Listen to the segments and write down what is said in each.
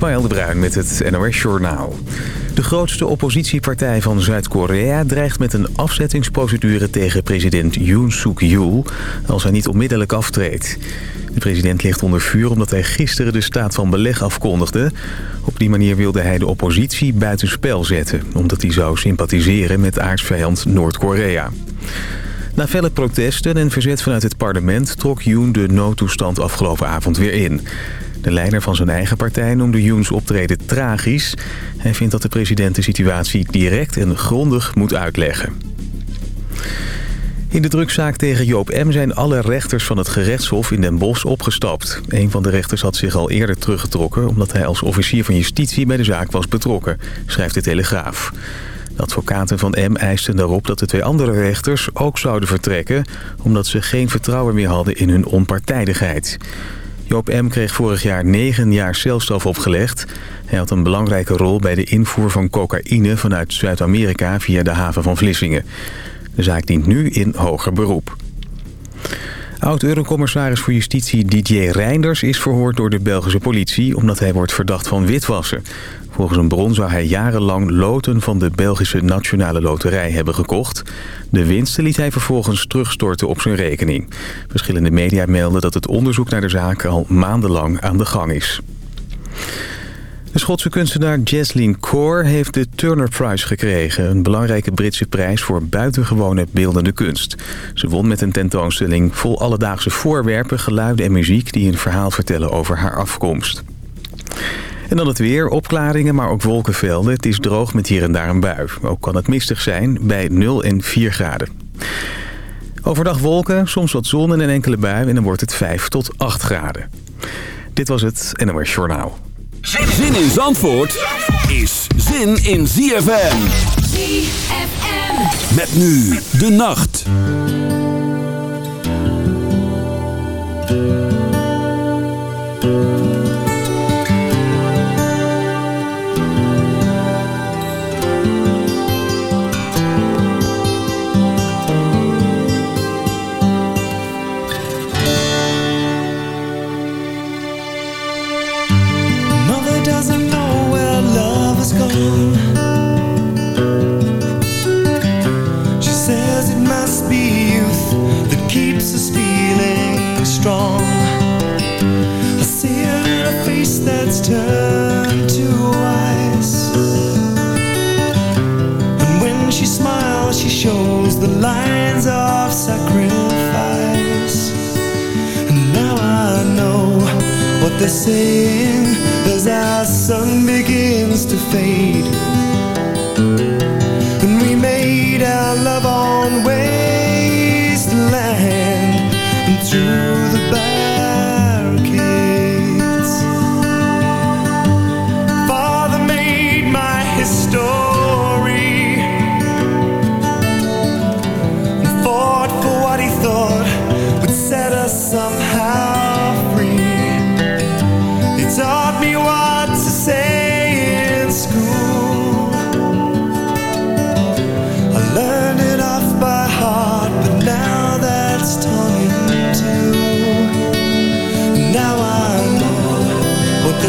Ismaël de Bruin met het NOS Journaal. De grootste oppositiepartij van Zuid-Korea dreigt met een afzettingsprocedure tegen president Yoon Suk-yeol als hij niet onmiddellijk aftreedt. De president ligt onder vuur omdat hij gisteren de staat van beleg afkondigde. Op die manier wilde hij de oppositie buitenspel zetten, omdat hij zou sympathiseren met aardsvijand Noord-Korea. Na felle protesten en verzet vanuit het parlement trok Yoon de noodtoestand afgelopen avond weer in. De leider van zijn eigen partij noemde Yoons optreden tragisch. Hij vindt dat de president de situatie direct en grondig moet uitleggen. In de drukzaak tegen Joop M. zijn alle rechters van het gerechtshof in Den Bosch opgestapt. Een van de rechters had zich al eerder teruggetrokken... omdat hij als officier van justitie bij de zaak was betrokken, schrijft de Telegraaf. De advocaten van M eisten daarop dat de twee andere rechters ook zouden vertrekken... omdat ze geen vertrouwen meer hadden in hun onpartijdigheid. Joop M. kreeg vorig jaar negen jaar celstraf opgelegd. Hij had een belangrijke rol bij de invoer van cocaïne vanuit Zuid-Amerika via de haven van Vlissingen. De zaak dient nu in hoger beroep. Oud-eurocommissaris voor Justitie Didier Reinders is verhoord door de Belgische politie... omdat hij wordt verdacht van witwassen. Volgens een bron zou hij jarenlang loten van de Belgische Nationale Loterij hebben gekocht. De winsten liet hij vervolgens terugstorten op zijn rekening. Verschillende media melden dat het onderzoek naar de zaak al maandenlang aan de gang is. De Schotse kunstenaar Jesslyn Core heeft de Turner Prize gekregen. Een belangrijke Britse prijs voor buitengewone beeldende kunst. Ze won met een tentoonstelling vol alledaagse voorwerpen, geluiden en muziek... die een verhaal vertellen over haar afkomst. En dan het weer, opklaringen, maar ook wolkenvelden. Het is droog met hier en daar een bui. Ook kan het mistig zijn bij 0 en 4 graden. Overdag wolken, soms wat zon en een enkele bui en dan wordt het 5 tot 8 graden. Dit was het NOS Journaal. Zin in Zandvoort is zin in ZFM. ZFM. Met nu de nacht. They're saying as our sun begins to fade. And we made our love on wasteland and through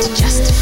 to justify.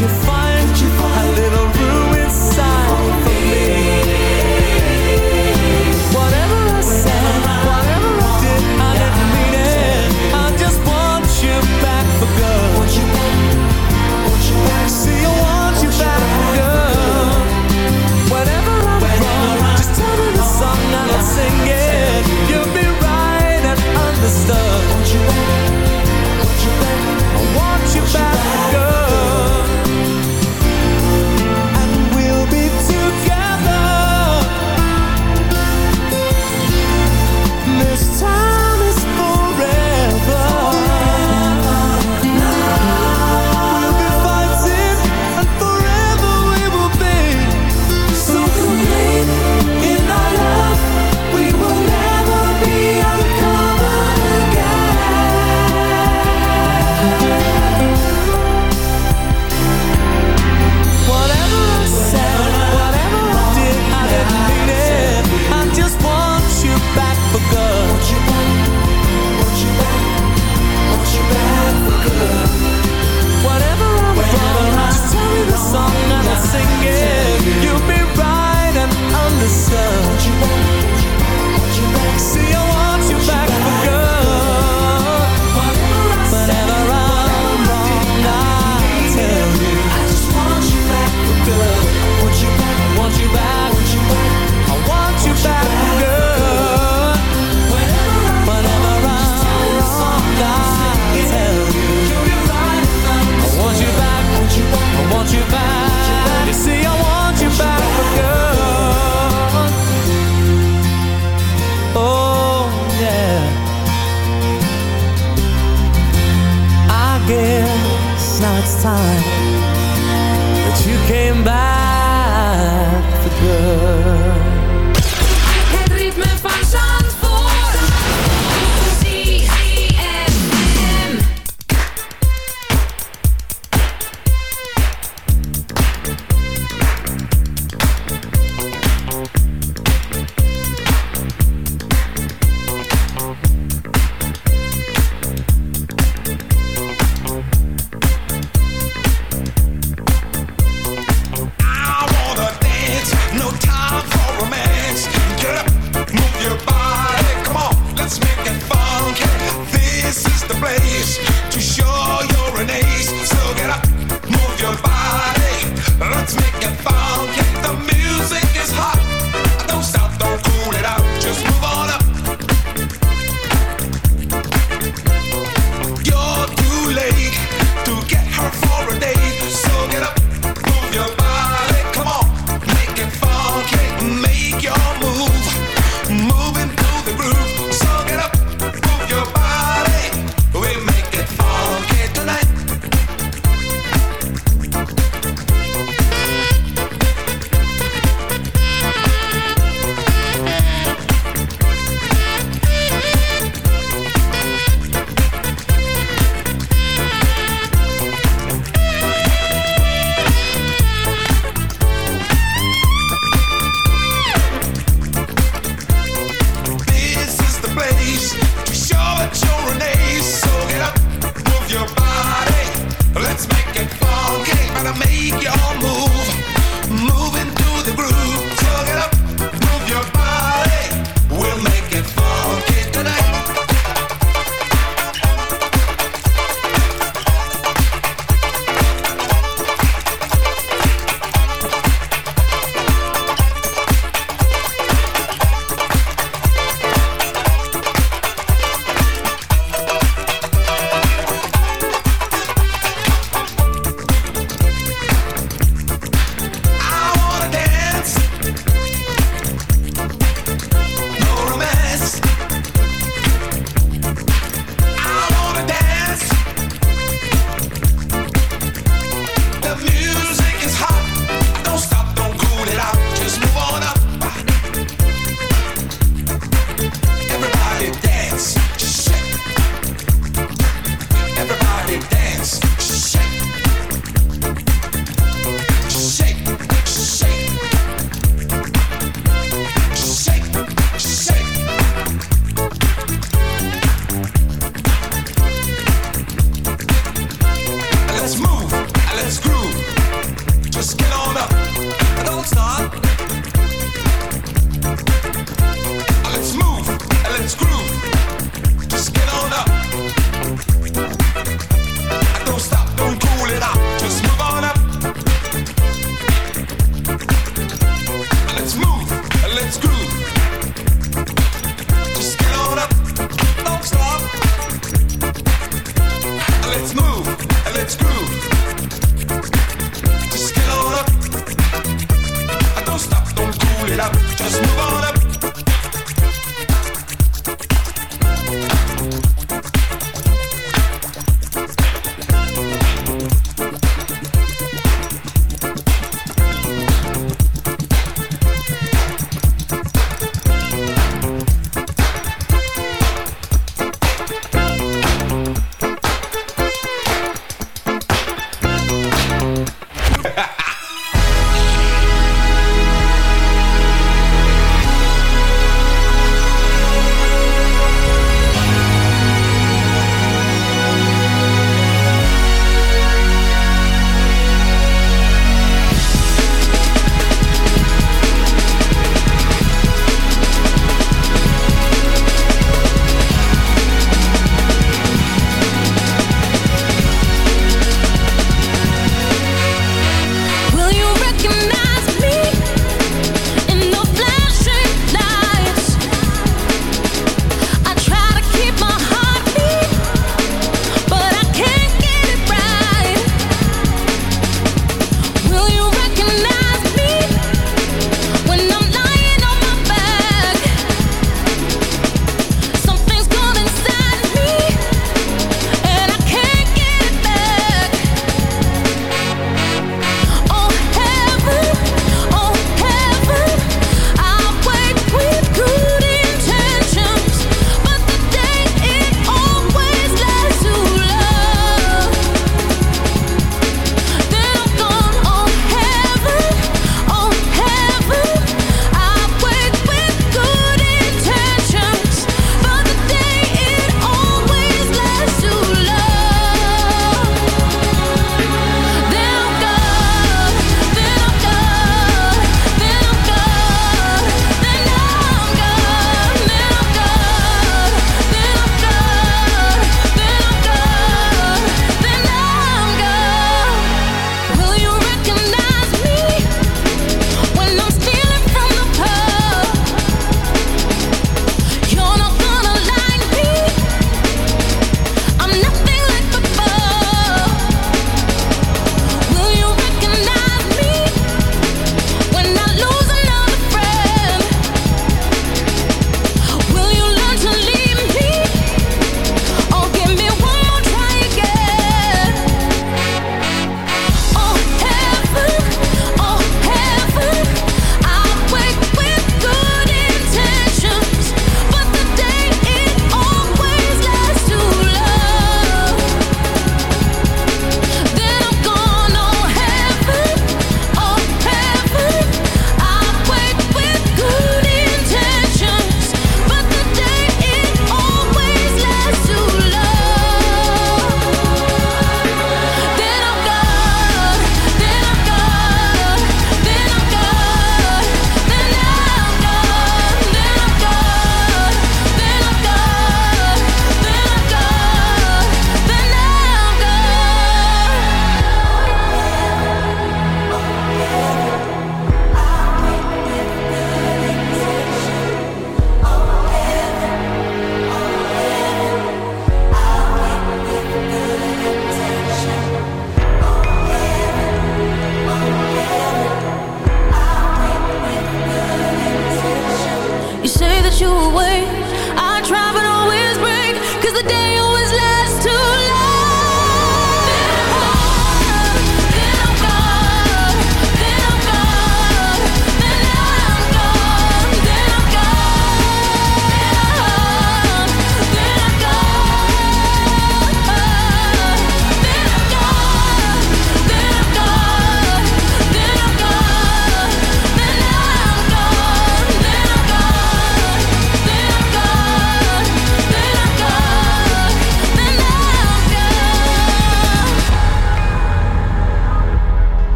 you find a little room inside for me?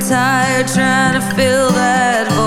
tired trying to fill that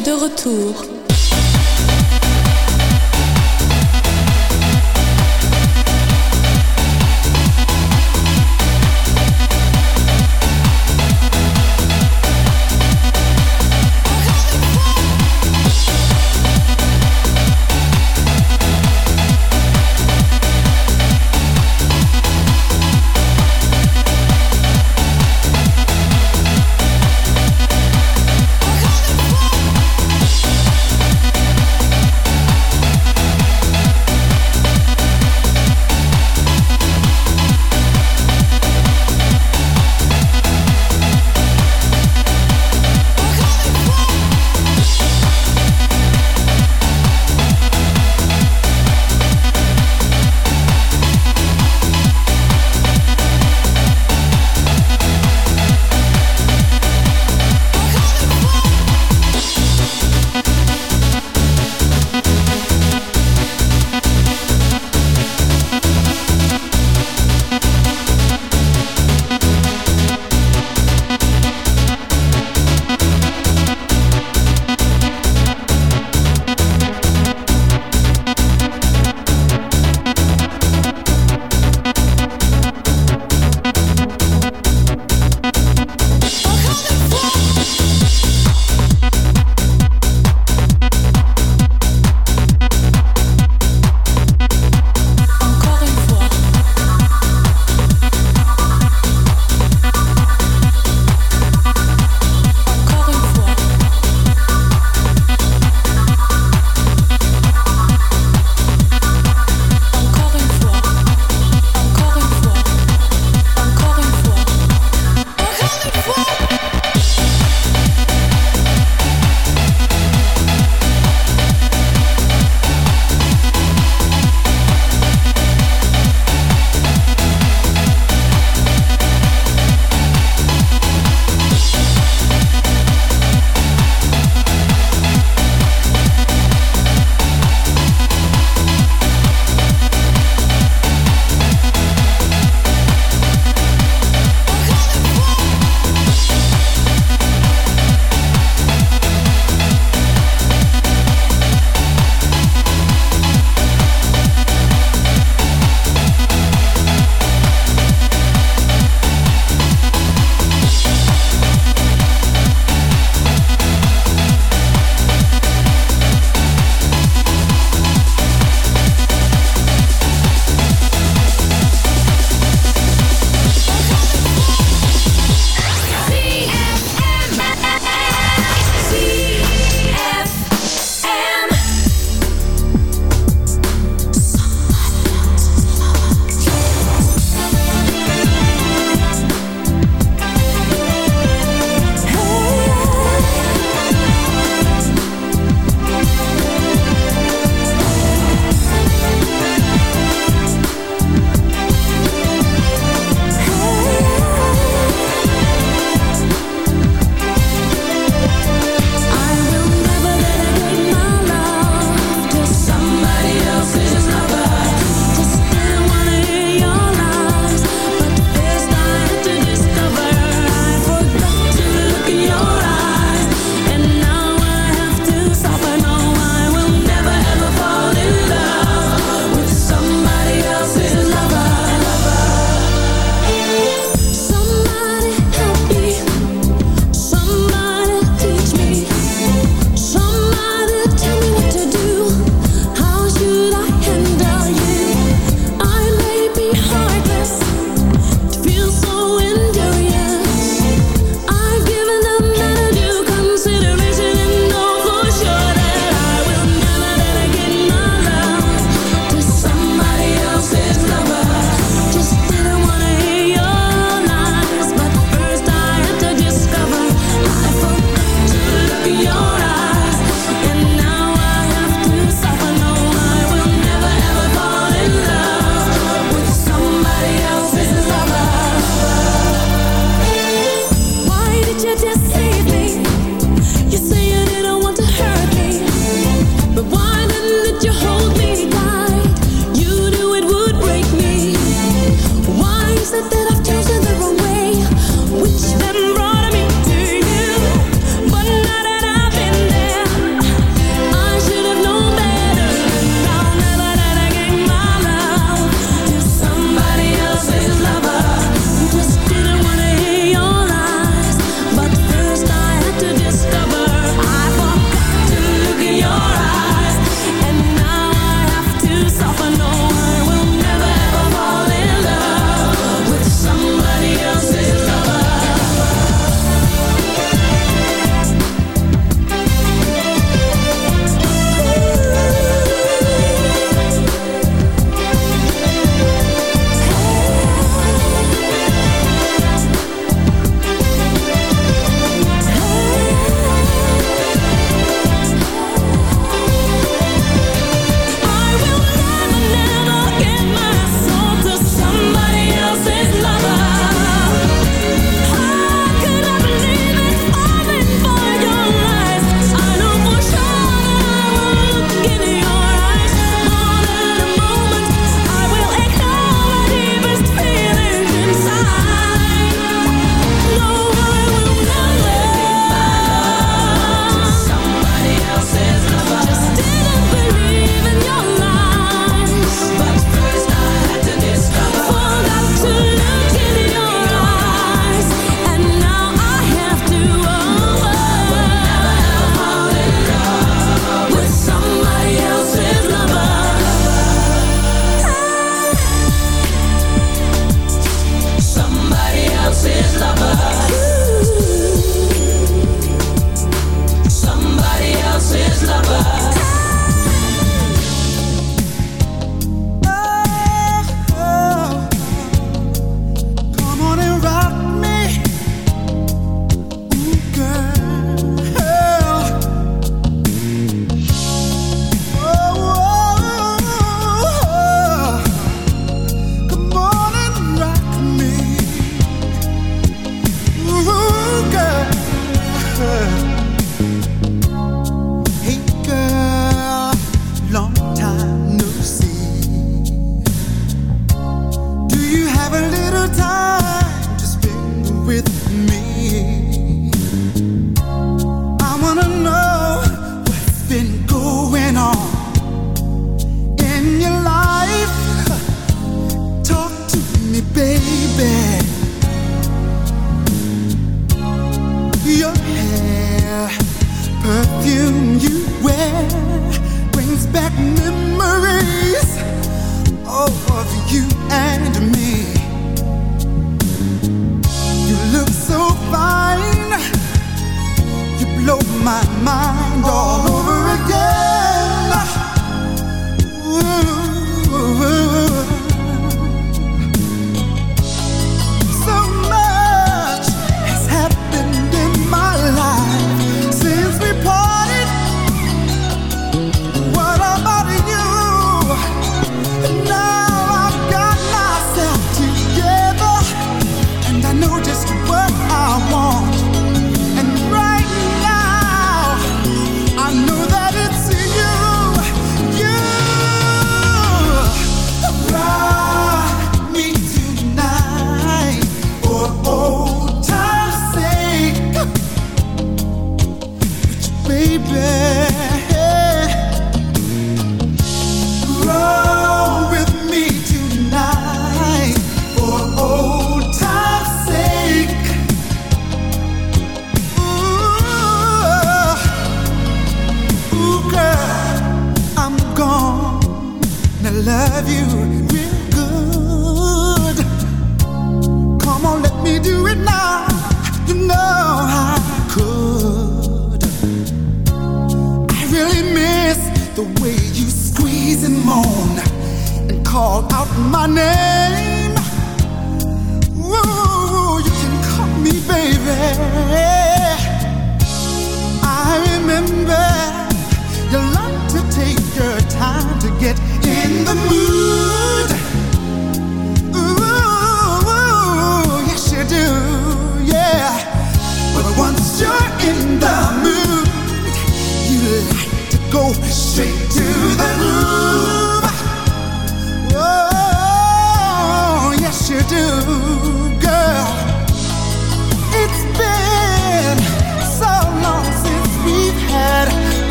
de retour.